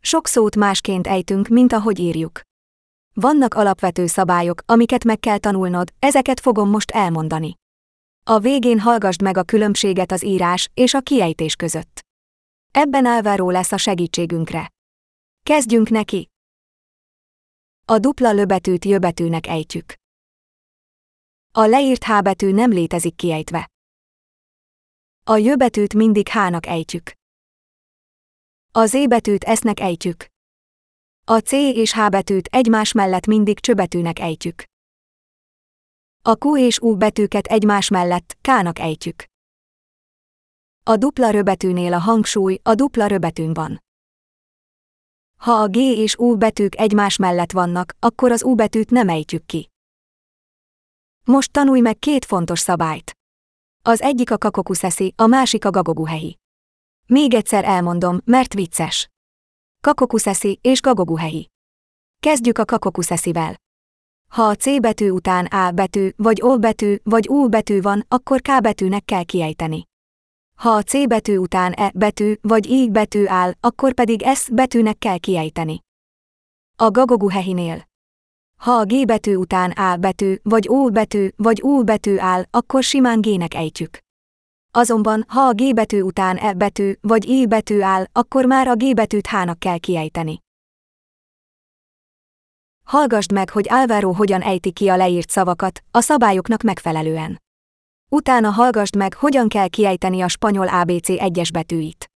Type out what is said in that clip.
Sok szót másként ejtünk, mint ahogy írjuk. Vannak alapvető szabályok, amiket meg kell tanulnod, ezeket fogom most elmondani. A végén hallgasd meg a különbséget az írás és a kiejtés között. Ebben Álváró lesz a segítségünkre. Kezdjünk neki! A dupla löbetűt jöbetűnek ejtjük. A leírt H betű nem létezik kiejtve. A jöbetűt mindig H-nak ejtjük. A Z betűt esznek ejtjük. A C és H betűt egymás mellett mindig csöbetűnek ejtjük. A Q és U betűket egymás mellett K-nak ejtjük. A dupla röbetűnél a hangsúly a dupla röbetűn van. Ha a G és U betűk egymás mellett vannak, akkor az U betűt nem ejtjük ki. Most tanulj meg két fontos szabályt. Az egyik a kakokuszeszi, a másik a gagoguhehi. Még egyszer elmondom, mert vicces. Kakokuszeszi és gagoguhehi. Kezdjük a kakokuszeszivel. Ha a C betű után A betű, vagy O betű, vagy U betű van, akkor K betűnek kell kiejteni. Ha a C betű után E betű, vagy I betű áll, akkor pedig S betűnek kell kiejteni. A gagoguhehinél. Ha a G betű után A betű, vagy O betű, vagy U betű áll, akkor simán G-nek ejtjük. Azonban, ha a G betű után E betű, vagy I betű áll, akkor már a G betűt H-nak kell kiejteni. Hallgasd meg, hogy Álvaro hogyan ejti ki a leírt szavakat, a szabályoknak megfelelően. Utána hallgasd meg, hogyan kell kiejteni a spanyol ABC egyes betűit.